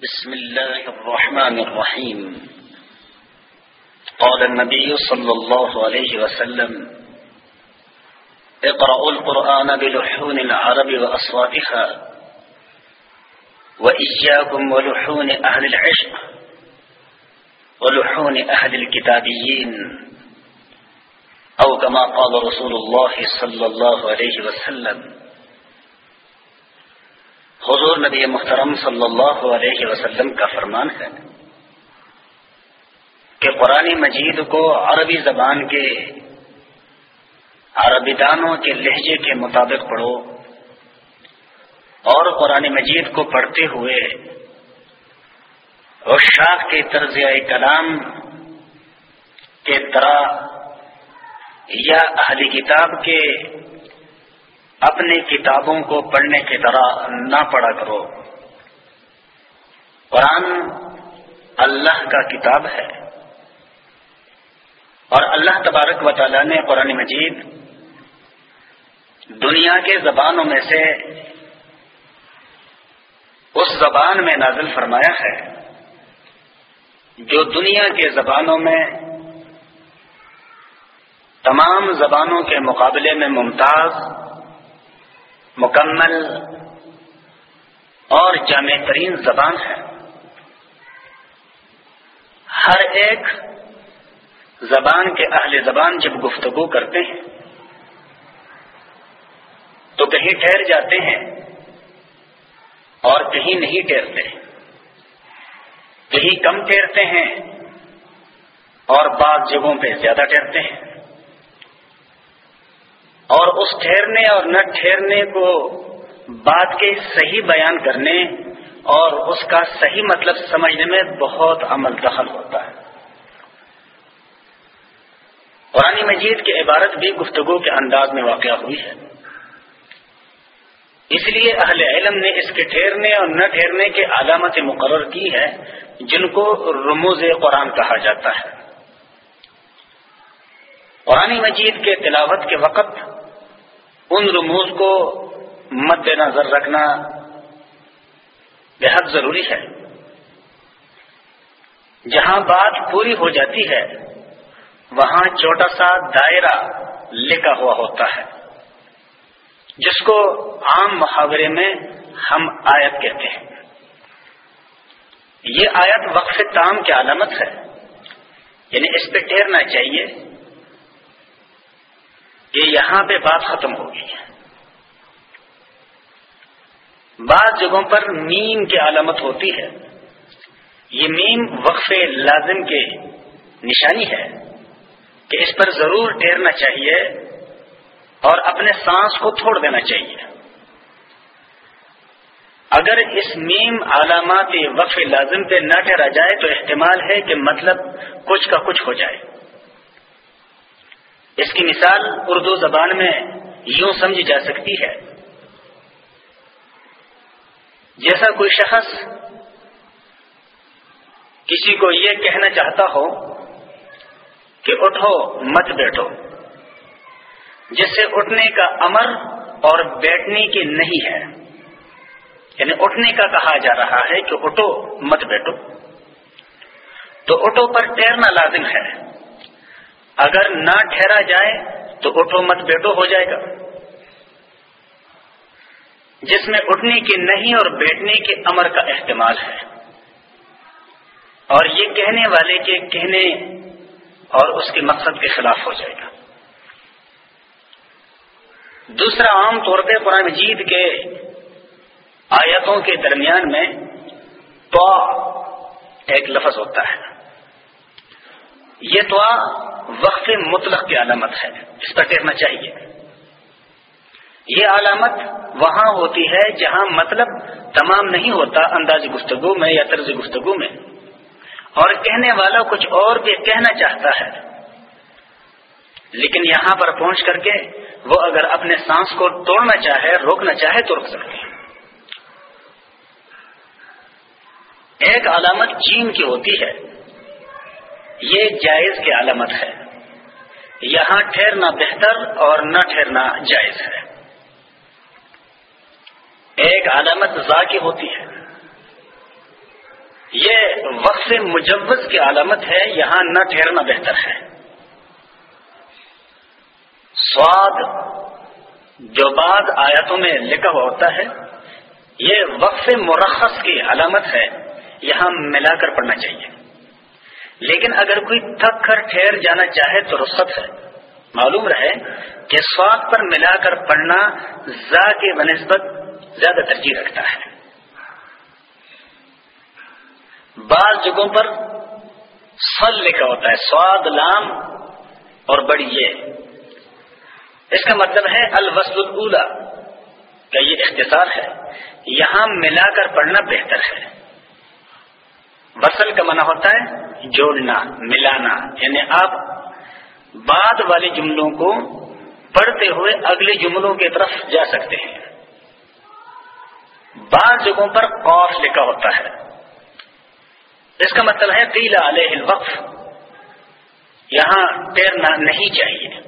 بسم الله الرحمن الرحيم. قال النبي صلى الله عليه وسلم، اقرأوا القرآن بلحون العرب وأصواتها، وإياكم ولحون أهل العشق، ولحون أهل الكتابيين، أو كما قال رسول الله صلى الله عليه وسلم حضور نبی محترم صلی اللہ علیہ وسلم کا فرمان ہے کہ قرآن مجید کو عربی زبان کے عربی دانوں کے لہجے کے مطابق پڑھو اور قرآن مجید کو پڑھتے ہوئے اشاق کے طرز کلام کے طرح یا اہلی کتاب کے اپنے کتابوں کو پڑھنے کی طرح نہ پڑھا کرو۔ قرآن اللہ کا کتاب ہے۔ اور اللہ تبارک و تعالیٰ نے قرآن مجید دنیا کے زبانوں میں سے اس زبان میں نازل فرمایا ہے جو دنیا کے زبانوں میں تمام زبانوں کے مقابلے میں ممتاز مکمل اور جامع ترین زبان ہے۔ ہر ایک زبان کے اہل زبان جب گفتگو کرتے ہیں، تو کہیں ٹھہر جاتے ہیں اور کہیں نہیں ٹھہرتے۔ کہیں کم ٹھہرتے ہیں اور بعض جگہوں پہ زیادہ ٹھہرتے ہیں۔ اور اس ٹھہرنے اور نہ ٹھہرنے کو بات کے صحیح بیان کرنے اور اس کا صحیح مطلب سمجھنے میں بہت عمل دخل ہوتا ہے۔ قرآن مجید کی عبارت بھی گفتگو کے انداز میں واقع ہوئی ہے۔ اس لیے اہل علم نے اس کے ٹھہرنے اور نہ ٹھہرنے کے علامت مقرر کی ہے، جن کو رموز قرآن کہا جاتا ہے۔ قرآن مجید کے تلاوت کے وقت ان رموز کو مد نظر رکھنا بےحد ضروری ہے۔ جہاں بات پوری ہو جاتی ہے، وہاں چھوٹا سا دائرہ لکھا ہوا ہوتا ہے، جس کو عام محاورے میں ہم آیت کہتے ہیں۔ یہ آیت وقف تام کی علامت ہے یعنی اس پہ ٹھہرنا چاہیے۔ کہ یہاں پہ بات ختم ہو گئی ہے۔ بعض جگہوں پر میم کی علامت ہوتی ہے۔ یہ میم وقف لازم کے نشانی ہے کہ اس پر ضرور ٹھہرنا چاہیے اور اپنے سانس کو چھوڑ دینا چاہیے۔ اگر اس میم علامات وقف لازم پہ نہ ٹھہرا جائے تو احتمال ہے کہ مطلب کچھ کا کچھ ہو جائے۔ اس کی مثال اردو زبان میں یوں سمجھی جا سکتی ہے۔ جیسا کوئی شخص کسی کو یہ کہنا چاہتا ہو کہ اٹھو، مت بیٹھو، جس سے اٹھنے کا امر اور بیٹھنے کی نہیں ہے۔ یعنی اٹھنے کا کہا جا رہا ہے کہ اٹھو، مت بیٹھو۔ تو اٹھو پر ٹیرنا لازم ہے۔ اگر نہ ٹھہرا جائے تو اٹھو مت بیٹو، ہو جائے گا۔ جس میں اٹھنے کی نہیں اور بیٹھنے کے امر کا احتمال ہے۔ اور یہ کہنے والے کے کہنے اور اس کے مقصد کے خلاف ہو جائے گا۔ دوسرا عام طور پہ قرآن مجید کے آیتوں کے درمیان میں تو ایک لفظ ہوتا ہے۔ یہ تو وقف مطلق کی علامت ہے، اس پر کہنا چاہیے۔ یہ علامت وہاں ہوتی ہے جہاں مطلب تمام نہیں ہوتا انداز گفتگو میں یا طرز گفتگو میں۔ اور کہنے والا کچھ اور بھی کہنا چاہتا ہے۔ لیکن یہاں پر پہنچ کر کے وہ اگر اپنے سانس کو توڑنا چاہے، روکنا چاہے تو روک سکتے ایک علامت چین کی ہوتی ہے۔ یہ جائز کی علامت ہے۔ یہاں ٹھہرنا بہتر اور نہ ٹھہرنا جائز ہے۔ ایک علامت ذا کی ہوتی ہے۔ یہ وقف مجوز کی علامت ہے، یہاں نہ ٹھہرنا بہتر ہے۔ سواد جو بعد آیاتوں میں لکھا ہوا ہوتا ہے، یہ وقف مرخص کی علامت ہے، یہاں ملا کر پڑھنا چاہیے۔ لیکن اگر کوئی تھک کر ٹھہر جانا چاہے تو رخصت ہے معلوم رہے کہ سواد پر ملا کر پڑھنا زا کے بنسبت زیادہ ترجیح رکھتا ہے۔ بعض جگہوں پر سل لکھا ہوتا ہے، سواد لام اور بڑی یہ۔ اس کا مطلب ہے الوسل الا کا یہ اختصار ہے؟ یہاں ملا کر پڑھنا بہتر ہے۔ وصل کا منع ہوتا ہے، جوڑنا، ملانا یعنی آپ بعد والے جملوں کو پڑھتے ہوئے اگلے جملوں کی طرف جا سکتے ہیں۔ بعض جگہوں پر قوف لکھا ہوتا ہے۔ اس کا مطلب ہے قیلا علیہ الوقف۔ یہاں تیرنا نہیں چاہیے۔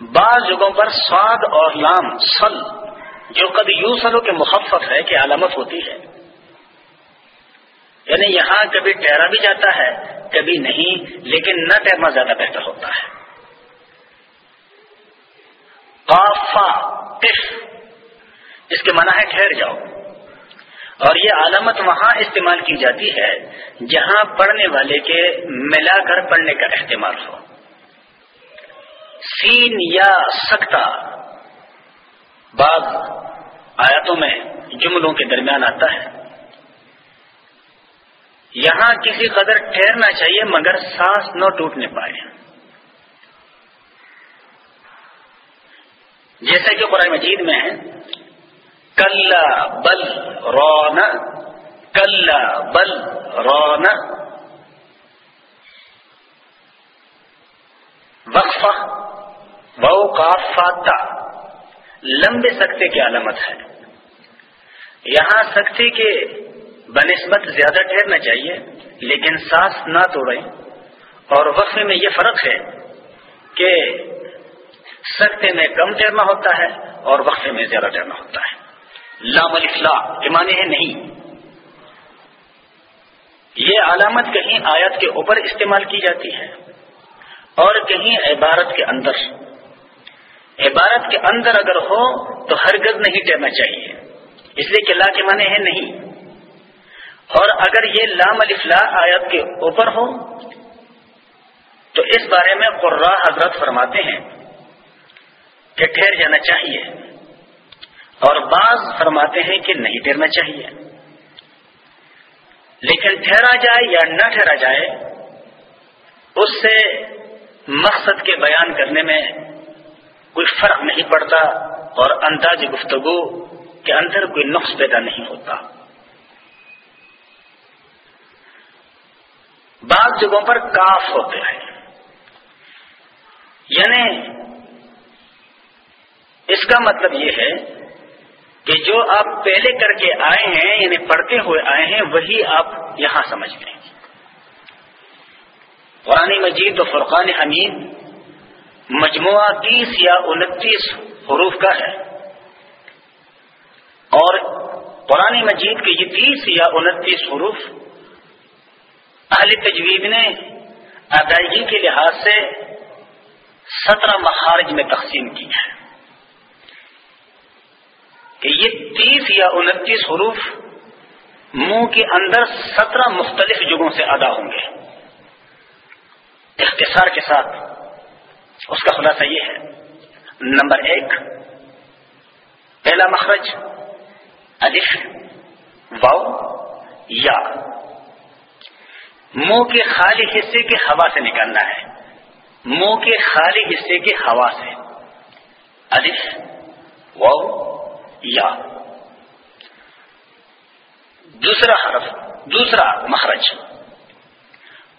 بعض جگہوں پر سواد اور لام سل جو کبھی یوں سلو کے مخفف ہے، کہ علامت ہوتی ہے۔ یعنی یہاں کبھی ٹہرا بھی جاتا ہے، کبھی نہیں، لیکن نہ ٹہرنا زیادہ بہتر ہوتا ہے۔ اس کے منع ہے ٹھہر جاؤ۔ اور یہ علامت وہاں استعمال کی جاتی ہے، جہاں پڑھنے والے کے ملا کر پڑھنے کا اہتمام ہو۔ سین یا سکتا بعض آیاتوں میں جملوں کے درمیان آتا ہے۔ یہاں کسی قدر ٹھہرنا چاہیے مگر سانس نہ ٹوٹنے پائے۔ جیسا کہ قرآن مجید میں ہے کل بل رون کل بل رون۔ وقفہ بہو کا لمبے سکتے کی علامت ہے۔ یہاں سکتے کے بنسبت زیادہ ٹھہرنا چاہیے لیکن سانس نہ توڑیں۔ اور وقفے میں یہ فرق ہے کہ سختے میں کم ٹھہرنا ہوتا ہے اور وقفے میں زیادہ ٹھہرنا ہوتا ہے۔ لام کے معنی ہے نہیں۔ یہ علامت کہیں آیت کے اوپر استعمال کی جاتی ہے اور کہیں عبارت کے اندر۔ عبارت کے اندر اگر ہو تو ہرگز نہیں ٹہرنا چاہیے۔ اس لیے کہ لا کے معنی ہے نہیں۔ اور اگر یہ لام الفلا آیت کے اوپر ہو، تو اس بارے میں قرا حضرت فرماتے ہیں کہ ٹھہر جانا چاہیے اور بعض فرماتے ہیں کہ نہیں ٹھہرنا چاہیے۔ لیکن ٹھہرا جائے یا نہ ٹھہرا جائے، اس سے مقصد کے بیان کرنے میں کوئی فرق نہیں پڑتا اور انداز گفتگو کے اندر کوئی نقص پیدا نہیں ہوتا۔ بعض جگہوں پر کاف ہوتے ہیں۔ یعنی اس کا مطلب یہ ہے کہ جو آپ پہلے کر کے آئے ہیں یعنی پڑھتے ہوئے آئے ہیں، وہی آپ یہاں سمجھ لیں قرآن مجید و فرقان حمید مجموعہ تیس یا انتیس حروف کا ہے۔ اور قرآن مجید کے یہ تیس یا انتیس حروف اہل تجویز نے ادائیگی کے لحاظ سے سترہ مخارج میں تقسیم کی ہے کہ یہ تیس یا انتیس حروف منہ کے اندر سترہ مختلف جگہوں سے ادا ہوں گے۔ اختصار کے ساتھ اس کا خلاصہ یہ ہے۔ نمبر ایک، پہلا مخرج، الف واؤ یا۔ منہ کے خالی حصے کے ہوا سے نکالنا ہے۔ منہ کے خالی حصے کے ہوا سے۔ الف و یا۔ دوسرا حرف، دوسرا مخرج۔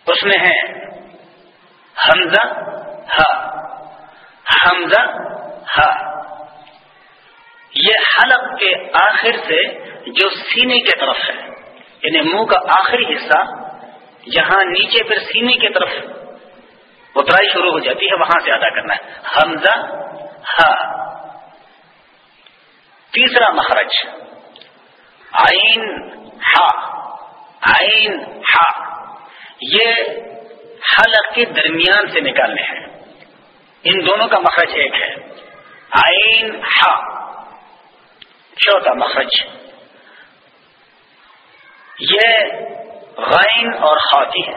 اس میں ہے حمزہ، ہا۔ حمزہ، ہا۔ یہ حلق کے آخر سے جو سینے کی طرف ہے یعنی منہ کا آخری حصہ جہاں نیچے پھر سینے کی طرف اترائی شروع ہو جاتی ہے، وہاں سے ادا کرنا ہے۔ حمزہ، ہا۔ تیسرا مخرج۔ آئین ہا۔ آئین ہا۔ یہ حلق کے درمیان سے نکالنے ہیں۔ ان دونوں کا مخرج ایک ہے۔ آئین ہا۔ چوتھا مخرج۔ یہ غائن اور خاطی ہے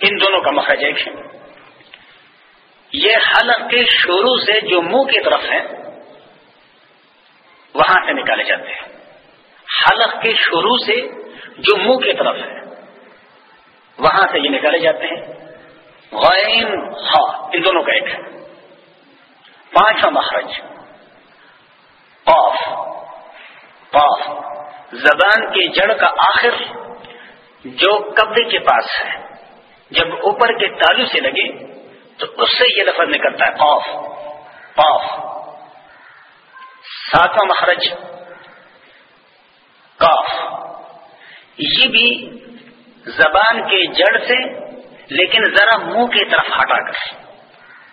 ان دونوں کا مخرج ایک ہے۔ یہ حلق کے شروع سے جو منہ کی طرف ہے وہاں سے نکالے جاتے ہیں۔ حلق کے شروع سے جو منہ کی طرف ہے وہاں سے یہ نکالے جاتے ہیں۔ غائن خا، ان دونوں کا ایک ہے۔ پانچواں مخرج، قاف۔ قاف، زبان کی جڑ کا آخر جو قبضے کے پاس ہے، جب اوپر کے تالو سے لگے، تو اس سے یہ لفظ نکلتا ہے، قاف۔ قاف۔ ساتواں مخرج کاف یہ بھی زبان کے جڑ سے، لیکن ذرا منہ کی طرف ہٹا کر،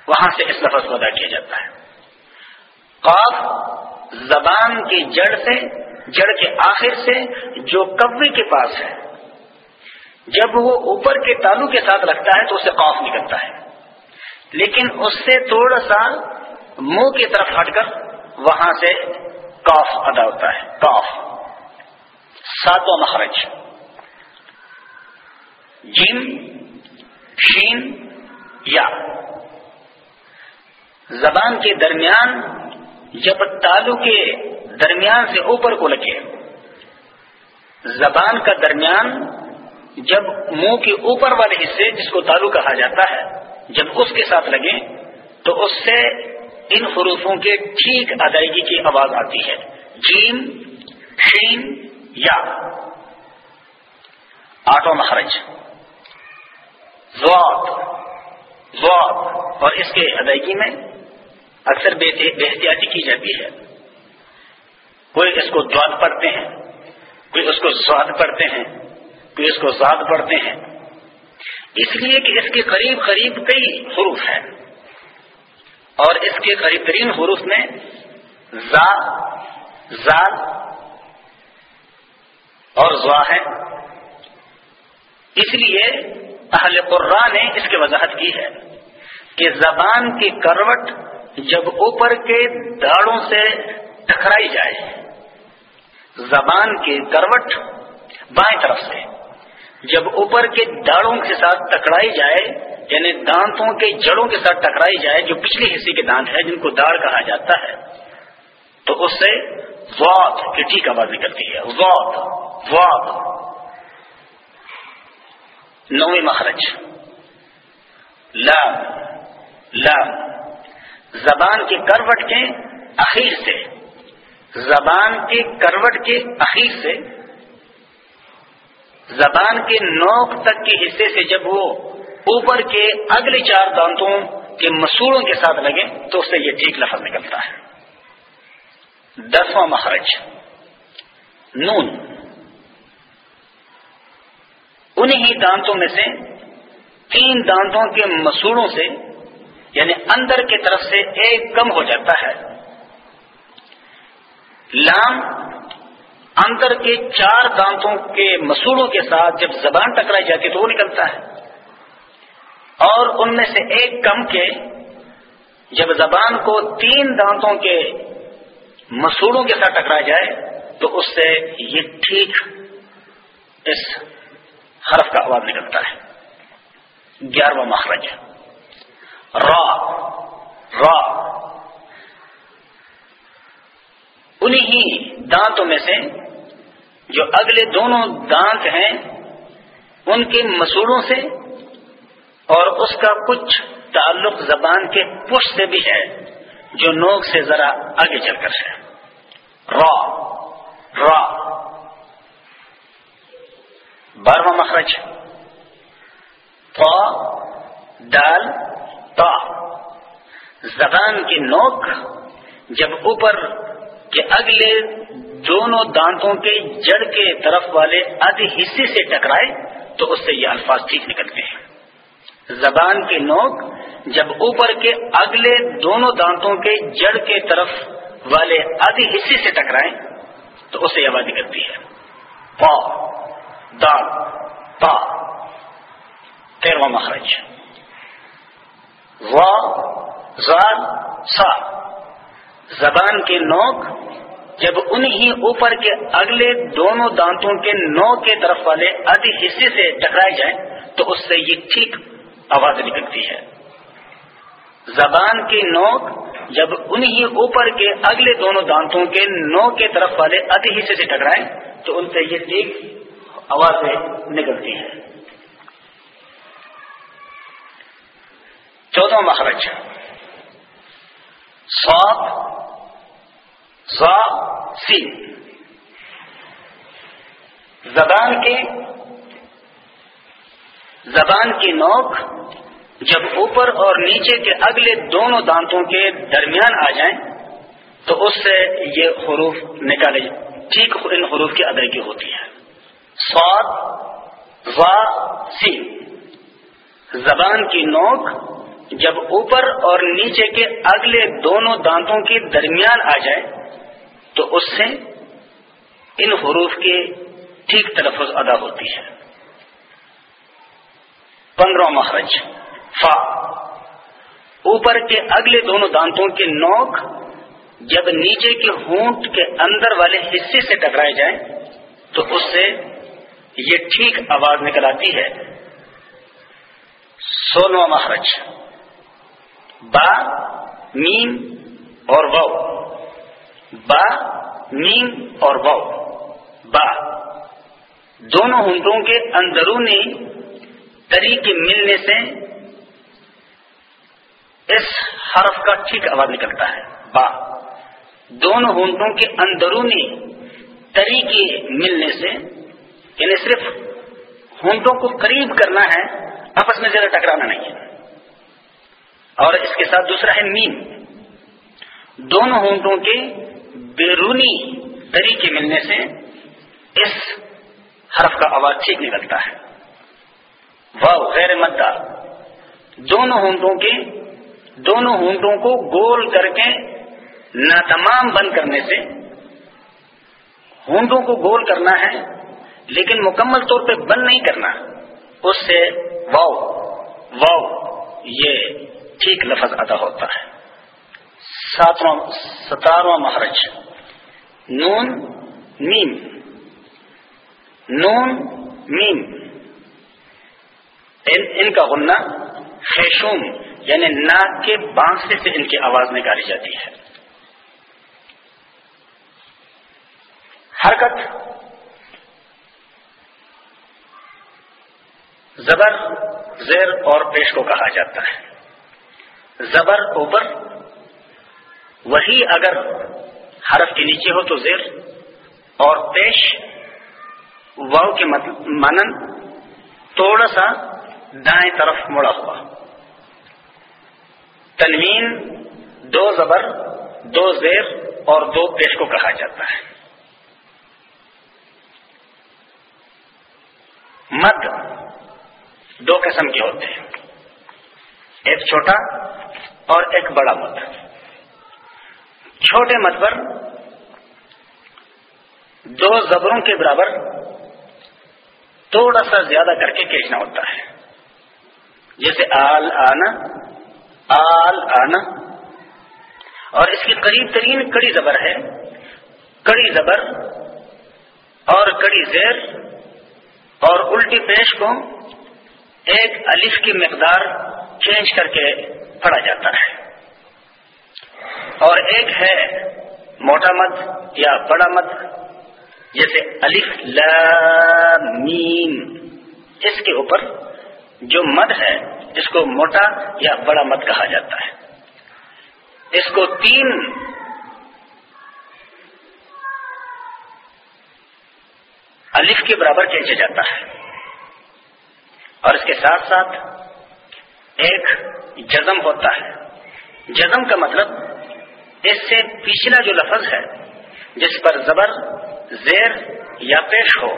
وہاں سے اس لفظ کو ادا کیا جاتا ہے۔ قاف زبان کی جڑ سے، جڑ کے آخر سے، جو کبے کے پاس ہے جب وہ اوپر کے تالو کے ساتھ رکھتا ہے تو اسے قاف نکلتا ہے۔ لیکن اس سے تھوڑا سا منہ کی طرف ہٹ کر وہاں سے کاف ادا ہوتا ہے۔ کاف ساتواں مخرج۔ جم شین یا۔ زبان کے درمیان جب تالو کے درمیان سے اوپر کو لگے، زبان کا درمیان جب منہ کے اوپر والے حصے جس کو تالو کہا جاتا ہے، جب اس کے ساتھ لگے، تو اس سے ان حروفوں کے ٹھیک ادائیگی کی آواز آتی ہے۔ جیم، شین، یا۔ آٹو مخرج۔ زوات زوات اور اس کے ادائیگی میں اکثر بے احتیاطی کی جاتی ہے۔ کوئی اس کو دعد پڑھتے ہیں، کوئی اس کو سواد پڑھتے ہیں۔ کوئی اس کو زاد پڑھتے ہیں۔ اس لیے کہ اس کے قریب قریب کئی حروف ہیں۔ اور اس کے قریب ترین حروف میں زا زال اور زوا ہے اس لیے اہل قرآن نے اس کی وضاحت کی ہے کہ زبان کی کروٹ جب اوپر کے داڑوں سے ٹکرائی جائے، زبان کی کروٹ بائیں طرف سے۔ جب اوپر کے داڑوں کے ساتھ ٹکرائی جائے یعنی دانتوں کے جڑوں کے ساتھ ٹکرائی جائے، جو پچھلی حصے کے دانت ہے جن کو داڑ کہا جاتا ہے، تو اس سے وات کی ٹھیک آواز نکلتی ہے۔ وات وات نویں مخرج لام لام۔ زبان کے کروٹ کے اخیر سے، زبان کے کروٹ کے اخیر سے زبان کے نوک تک کے حصے سے جب وہ اوپر کے اگلے چار دانتوں کے مسوڑوں کے ساتھ لگے، تو اس سے یہ ٹھیک لفظ نکلتا ہے۔ دسواں مخرج نون۔ انہی دانتوں میں سے تین دانتوں کے مسوڑوں سے یعنی اندر کی طرف سے ایک کم ہو جاتا ہے۔ لام اندر کے چار دانتوں کے مسوڑوں کے ساتھ جب زبان ٹکرائی جاتی تو وہ نکلتا ہے۔ اور ان میں سے ایک کم کے جب زبان کو تین دانتوں کے مسوڑوں کے ساتھ ٹکرایا جائے تو اس سے یہ ٹھیک اس حرف کا آواز نکلتا ہے۔ گیارہواں مخرج۔ را۔ را۔ انہی دانتوں میں سے جو اگلے دونوں دانت ہیں، ان کے مسوڑوں سے اور اس کا کچھ تعلق زبان کے پش سے بھی ہے، جو نوک سے ذرا آگے چل کر ہے۔ را را۔ بارہواں مخرج۔ تو دال، تا۔ زبان کی نوک جب اوپر کے اگلے دونوں دانتوں کے جڑ کے طرف والے آدھے حصے سے ٹکرائے تو اس سے یہ الفاظ ٹھیک نکلتے ہیں۔ زبان کی نوک جب اوپر کے اگلے دونوں دانتوں کے جڑ کے طرف والے آدھے حصے سے ٹکرائیں تو اس سے یہ آواز نکلتی ہے۔ پا دال تا تیرواں مخرج۔ زال سا۔ زبان کے نوک جب انہی اوپر کے اگلے دونوں دانتوں کے نو کے طرف والے آدھی حصے سے ٹکرائے جائیں تو اس سے یہ ٹھیک آواز نکلتی ہے۔ زبان کی نوک جب انہی اوپر کے اگلے دونوں دانتوں کے نو کے طرف والے آدھی حصے سے ٹکرائیں تو ان سے یہ ٹھیک آوازیں نکلتی ہے۔ چودہ مخرج سی زبان کے زبان کی نوک جب اوپر اور نیچے کے اگلے دونوں دانتوں کے درمیان آ جائیں، تو اس سے یہ حروف نکالے ٹھیک ان حروف کی ادائیگی ہوتی ہے۔ سواد سی۔ زبان کی نوک جب اوپر اور نیچے کے اگلے دونوں دانتوں کے درمیان آ جائے تو اس سے ان حروف کے ٹھیک تلفظ ادا ہوتی ہے۔ پندرہ مخرج، فا۔ اوپر کے اگلے دونوں دانتوں کے نوک جب نیچے کے ہونٹ کے اندر والے حصے سے ٹکرائے جائیں، تو اس سے یہ ٹھیک آواز نکل آتی ہے۔ سولہواں مخرج، با، میم اور وو با، میم اور وو با. دونوں ہنٹوں کے اندرونی تری کے ملنے سے اس حرف کا ٹھیک آواز نکلتا ہے. با. دونوں ہونٹوں کے اندرونی تری کے ملنے سے یعنی صرف ہونٹوں کو قریب کرنا ہے، آپس میں زیادہ ٹکرانا نہیں ہے. اور اس کے ساتھ دوسرا ہے میم. دونوں ہونٹوں کے بیرونی طریقے ملنے سے اس حرف کا آواز ٹھیک نکلتا ہے۔ واؤ غیر مدہ دونوں ہونٹوں کے، دونوں ہونٹوں کو گول کر کے ناتمام بند کرنے سے ہونٹوں کو گول کرنا ہے، لیکن مکمل طور پہ بند نہیں کرنا۔ اس سے واؤ واؤ یہ ٹھیک لفظ ادا ہوتا ہے۔ ساتواں ستارواں مہرج۔ نون میم۔ نون میم۔ ان, ان کا غنہ خیشوم یعنی ناک کے بانسے سے ان کی آواز نکالی جاتی ہے۔ حرکت۔ زبر زیر اور پیش کو کہا جاتا ہے۔ زبر اوپر وہی اگر حرف کے نیچے ہو تو زیر اور پیش واؤ کے مانن تھوڑا سا دائیں طرف مڑا ہوا۔ تنوین دو زبر، دو زیر اور دو پیش کو کہا جاتا ہے۔ مد دو قسم کے ہوتے ہیں، ایک چھوٹا اور ایک بڑا مت چھوٹے مت پر دو زبروں کے برابر تھوڑا سا زیادہ کر کے کھینچنا ہوتا ہے۔ جیسے آل آنا آل آنا اور اس کی قریب ترین کڑی زبر ہے۔ کڑی زبر اور کڑی زیر اور الٹی پیش کو ایک الف کی مقدار چینج کر کے پڑھا جاتا ہے۔ اور ایک ہے موٹا مت یا بڑا مت، جیسے الف میم۔ اس کے اوپر جو مد ہے، اس کو موٹا یا بڑا مت کہا جاتا ہے۔ اس کو تین الف کے برابر کھینچا جاتا ہے۔ اور اس کے ساتھ ساتھ ایک جزم ہوتا ہے۔ جزم کا مطلب اس سے پچھلا جو لفظ ہے، جس پر زبر، زیر یا پیش ہو،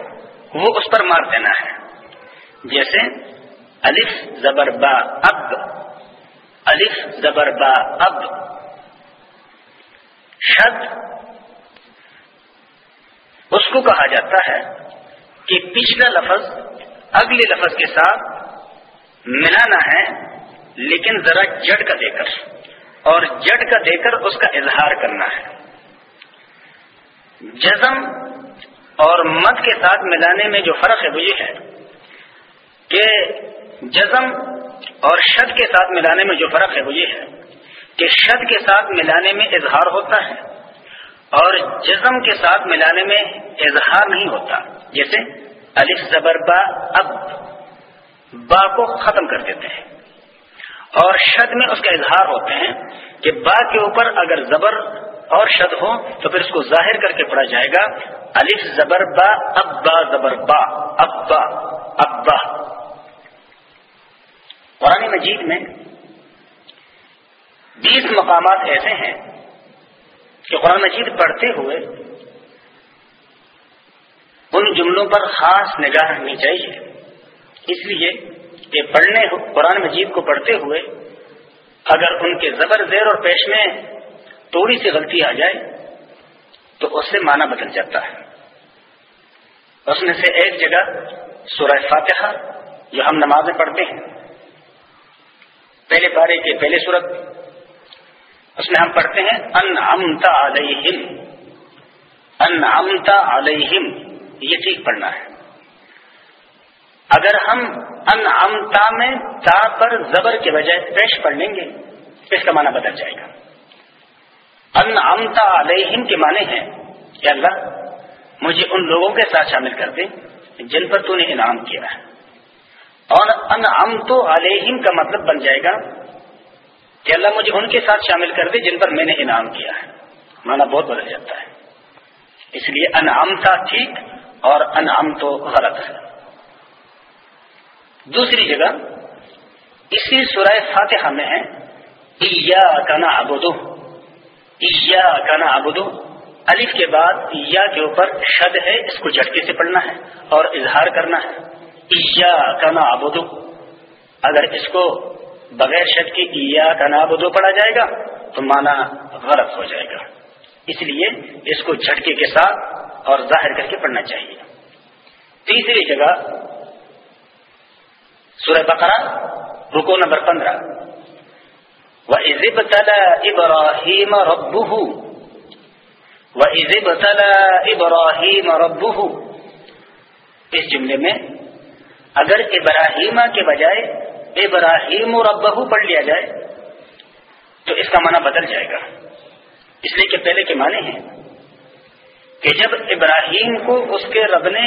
وہ اس پر مار دینا ہے۔ جیسے، الف زبر با اب، الف زبر با اب۔ شد، اس کو کہا جاتا ہے کہ پچھلا لفظ اگلے لفظ کے ساتھ ملانا ہے، لیکن ذرا جڑ کا دے کر۔ اور جڑ کا دے کر اس کا اظہار کرنا ہے۔ جزم اور مت کے ساتھ ملانے میں جو فرق ہے وہ یہ ہے کہ جزم اور شد کے ساتھ ملانے میں جو فرق ہے وہ یہ ہے کہ شد کے ساتھ ملانے میں اظہار ہوتا ہے اور جزم کے ساتھ ملانے میں اظہار نہیں ہوتا۔ جیسے الف زبر با اب با کو ختم کر دیتے ہیں۔ اور شد میں اس کا اظہار ہوتے ہیں کہ با کے اوپر اگر زبر اور شد ہو تو پھر اس کو ظاہر کر کے پڑھا جائے گا، الف زبر با ابا زبر با ابا ابا قرآن مجید میں بیس مقامات ایسے ہیں کہ قرآن مجید پڑھتے ہوئے ان جملوں پر خاص نگاہ رکھنی چاہیے۔ اس لیے کہ پڑھنے قرآن مجید کو پڑھتے ہوئے اگر ان کے زبر زیر اور پیش میں تھوڑی سی غلطی آ جائے، تو اس سے معنی بدل جاتا ہے۔ اس میں سے ایک جگہ سورہ فاتحہ جو ہم نماز میں پڑھتے ہیں۔ پہلے پارے کے پہلے صورت اس میں ہم پڑھتے ہیں ان امتا علیہم ان امتا علیہم، یہ ٹھیک پڑھنا ہے۔ اگر ہم ان امتا میں تا پر زبر کے بجائے پیش پڑھ لیں گے، اس کا معنی بدل جائے گا۔ ان امتا علیہم کے معنی ہیں کہ اللہ، مجھے ان لوگوں کے ساتھ شامل کر دے جن پر تو نے انعام کیا ہے۔ اور ان امتو علیہم کا مطلب بن جائے گا کہ اللہ مجھے ان کے ساتھ شامل کر دے جن پر میں نے انعام کیا ہے۔ مانا بہت بدل جاتا ہے۔ اس لیے انعام ٹھیک اور انعام تو غلط ہے۔ دوسری جگہ اسی سورہ فاتحہ میں ہے کا نا ابودو کا نا ابودو الف کے بعد یا کے اوپر شد ہے، اس کو جھٹکے سے پڑھنا ہے اور اظہار کرنا ہے۔ کا نا ابودو اگر اس کو بغیر شد کی ایا کا نا ابودو پڑھا جائے گا، تو مانا غلط ہو جائے گا۔ اس لیے اس کو جھٹکے کے ساتھ اور ظاہر کر کے پڑھنا چاہیے۔ تیسری جگہ سورہ بقرہ رکو نمبر پندرہ۔ وہ عزب تلا ابراہیم ربو وہ عزب تلا ابراہیم ربو اس جملے میں اگر ابراہیمہ کے بجائے ابراہیم و ربہ پڑھ لیا جائے، تو اس کا معنی بدل جائے گا۔ اس لیے کہ پہلے کے معنی ہیں کہ جب ابراہیم کو اس کے رب نے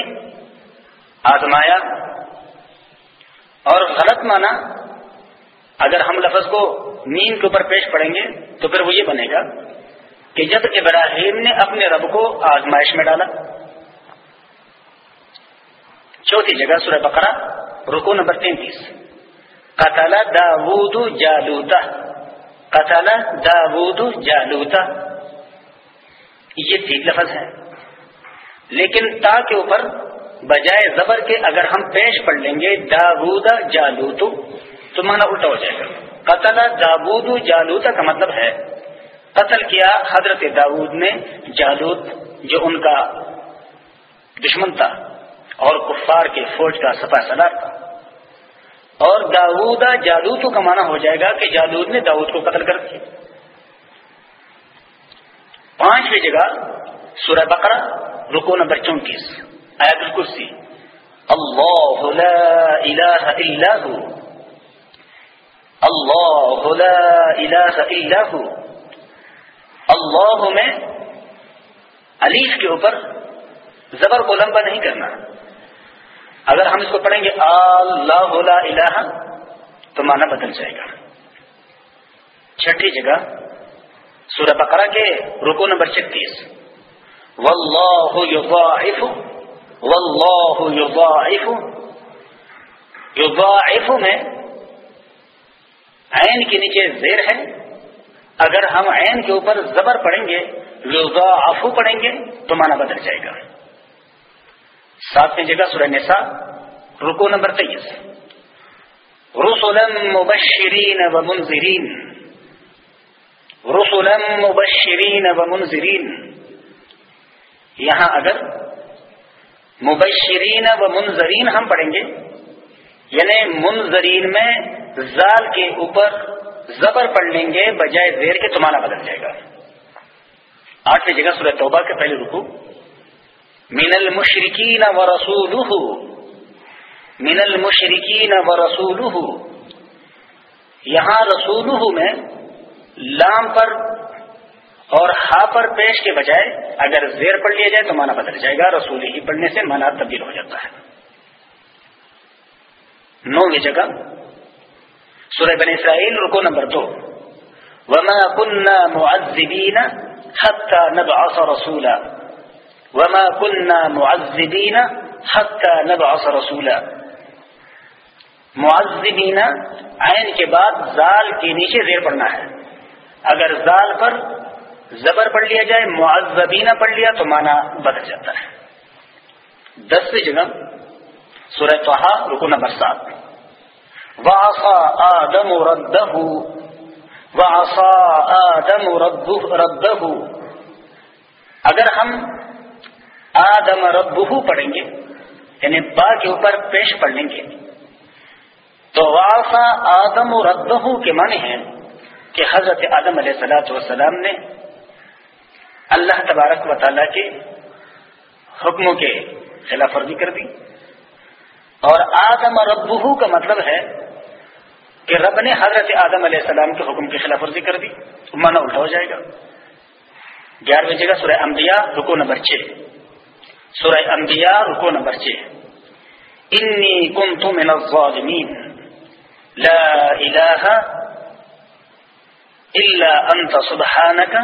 آزمایا اور غلط مانا اگر ہم لفظ کو نیند کے اوپر پیش پڑیں گے تو پھر وہ یہ بنے گا کہ جب ابراہیم نے اپنے رب کو آزمائش میں ڈالا۔ چوتھی جگہ سورہ بقرہ رکو نمبر تینتیس۔ قتل داود جالوتا قتل داود جالوتا یہ تین لفظ ہے لیکن تا کے اوپر بجائے زبر کے اگر ہم پیش پڑھ لیں گے داودا جالوتو تو مانا الٹا ہو جائے گا. قتل داود جالوتا کا مطلب ہے، قتل کیا حضرت داود نے جالوت، جو ان کا دشمن تھا اور کفار کے فوج کا سفا سلار تھا. اور داودا جالوتو کا مانا ہو جائے گا کہ جالود نے داود کو قتل کر دیا. پانچویں جگہ سورہ بقرہ رکو نمبر چونتیس. آیت الکرسی۔ اللہ لا الہ الا ہو۔ اللہ لا الہ الا ہو۔ اللہ میں علیف کے اوپر زبر کو لمبا نہیں کرنا۔ اگر ہم اس کو پڑھیں گے اللہ لا الہ، تو معنی بدل جائے گا۔ چھٹی جگہ سورہ بقرہ کے رکو نمبر چھتیس۔ واللہ یضاعف واللہ یضاعف یضاعف میں عین کے نیچے زیر ہے. اگر ہم عین کے اوپر زبر پڑھیں گے یضاعف پڑھیں گے، تو معنی بدل جائے گا. ساتویں جگہ سورہ نساء رکو نمبر تیئیس رسلا مبشرین و منذرین. رسلا مبشرین و منذرین. یہاں اگر مبشرین و منظرین ہم پڑھیں گے۔ یعنی منظرین میں زال کے اوپر زبر پڑھ لیں گے، بجائے زیر کے تمہارا بدل جائے گا۔ آٹھویں جگہ سورہ توبہ کے پہلے رکو من المشرقین و رسول من المشرقین و رسول یہاں رسول میں لام پر اور ہا پر پیش کے بجائے اگر زیر پڑھ لیا جائے تو مانا بدل جائے گا، رسول ہی پڑھنے سے مانا تبدیل ہو جاتا ہے۔ نویں جگہ، سورہ بن اسرائیل، رکو نمبر دو۔ وما كنا معذبين حتى نبعث رسولا۔ وما كنا معذبين حتى نبعث رسولا۔ معذبین عین کے بعد زال کے نیچے زیر پڑنا ہے۔ اگر زال پر زبر پڑھ لیا جائے، معذبینہ پڑھ لیا تو مانا بدل جاتا ہے۔ دسویں جگہ، سورہ توحا رکو نمبر سات۔ واسا آدم ردہ واسا آدم ردہ اگر ہم آدم ربہ پڑھیں گے یعنی با کے اوپر پیش پڑھ لیں گے، تو واسا آدم ردہ کے معنی ہیں کہ حضرت آدم علیہ سلاۃ وسلام نے اللہ تبارک و تعالیٰ کے حکموں کے خلاف ورزی کر دی۔ اور آدم ربو کا مطلب ہے کہ رب نے حضرت آدم علیہ السلام کے حکم کی خلاف ورزی کر دی۔ مانا الٹا ہو جائے گا۔ گیارہویں جگہ سورہ انبیاء رکو نمبر چھ۔ سورہ انبیاء رکو نمبر چھ۔ انی کنت من الظالمین۔ لا الہ الا انت سبحانک۔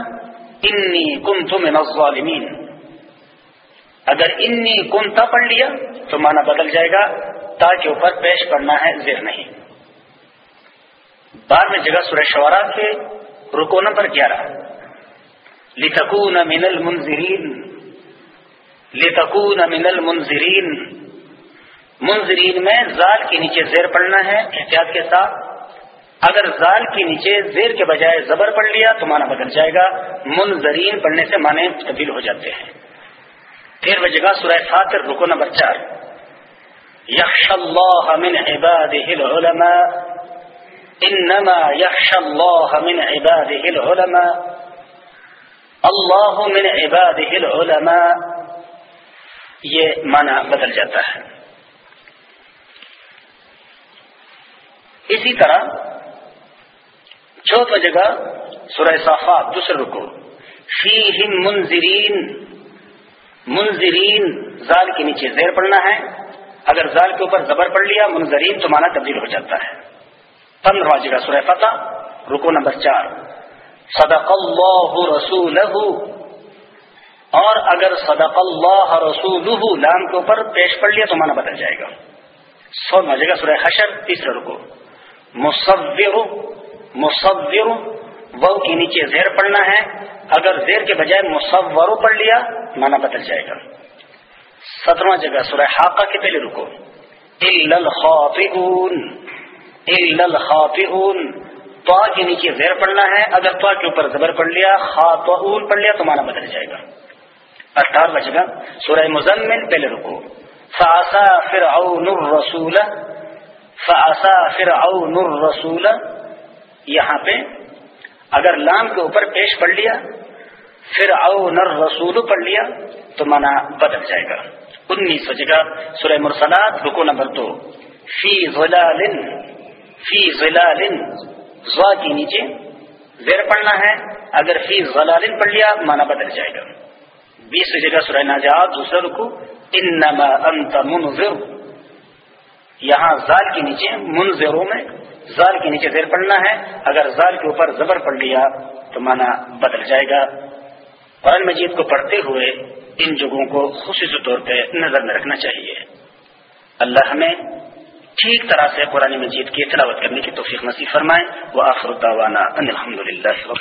انی کنت من الظالمین اگر انی کنتا پڑھ لیا تو مانا بدل جائے گا، تاکہ اوپر پیش کرنا ہے زیر نہیں۔ بعد میں جگہ سورہ شعرا کے رکو نمبر گیارہ۔ لتکون من المنظرین لتکون من المنظرین منظرین میں زال کے نیچے زیر پڑھنا ہے، احتیاط کے ساتھ۔ اگر زال کے نیچے زیر کے بجائے زبر پڑھ لیا تو مانا بدل جائے گا، منظرین پڑھنے سے معنی تبدیل ہو جاتے ہیں۔ پھر وہ جگہ سورہ فاتر، رکو نمبر چار۔ یکش اللہ من عباده العلماء، انما یکش اللہ من عباده العلماء۔ اللہ من عباده العلماء۔ یہ معنی بدل جاتا ہے۔ اسی طرح چوتھ جگہ سورہ صافات، دوسرے رکو فی منظرین منظرین زال کے نیچے زیر پڑنا ہے۔ اگر زال کے اوپر زبر پڑھ لیا منظرین تو مانا تبدیل ہو جاتا ہے۔ پندرہ جگہ سورہ فتح رکو نمبر چار۔ صدق اللہ رسول اور اگر صدق اللہ رسول لام کے اوپر پیش پڑھ لیا تو مانا بدل جائے گا۔ سو جگہ سورہ حشر، تیسرا رکو مصور مصور وہ کے نیچے زیر پڑھنا ہے۔ اگر زیر کے بجائے مصور پڑھ لیا مانا بدل جائے گا۔ سترواں جگہ، سورہ حاقہ کے پہلے رکو۔ تو کے نیچے زیر پڑھنا ہے۔ اگر تو کے اوپر زبر پڑھ لیا خاتون پڑھ لیا، تو مانا بدل جائے گا۔ اٹھارہواں جگہ، سورہ مزمن پہلے رکو۔ فاسا فرعون الرسول فاسا فرعون الرسول یہاں پہ اگر لام کے اوپر پیش پڑھ لیا، پھر او نر رسول پڑھ لیا، تو مانا بدل جائے گا۔ انیس جگہ سورہ مرسلات رکو نمبر دو۔ فی ظلال فی ظلال زوا کے نیچے زیر پڑھنا ہے۔ اگر فی ظلال پڑھ لیا مانا بدل جائے گا۔ بیس جگہ سورہ ناجات، دوسرا رکو انما انت منذر۔ یہاں زال کے نیچے منظروں میں زال کے نیچے زیر پڑھنا ہے۔ اگر زال کے اوپر زبر پڑھ لیا تو مانا بدل جائے گا۔ قرآن مجید کو پڑھتے ہوئے ان جگہوں کو خصوصی طور پہ نظر میں رکھنا چاہیے۔ اللہ ہمیں ٹھیک طرح سے قرآن مجید کی تلاوت کرنے کی توفیق نصیب فرمائے۔ وہ آخر الداوانہ الحمد للہ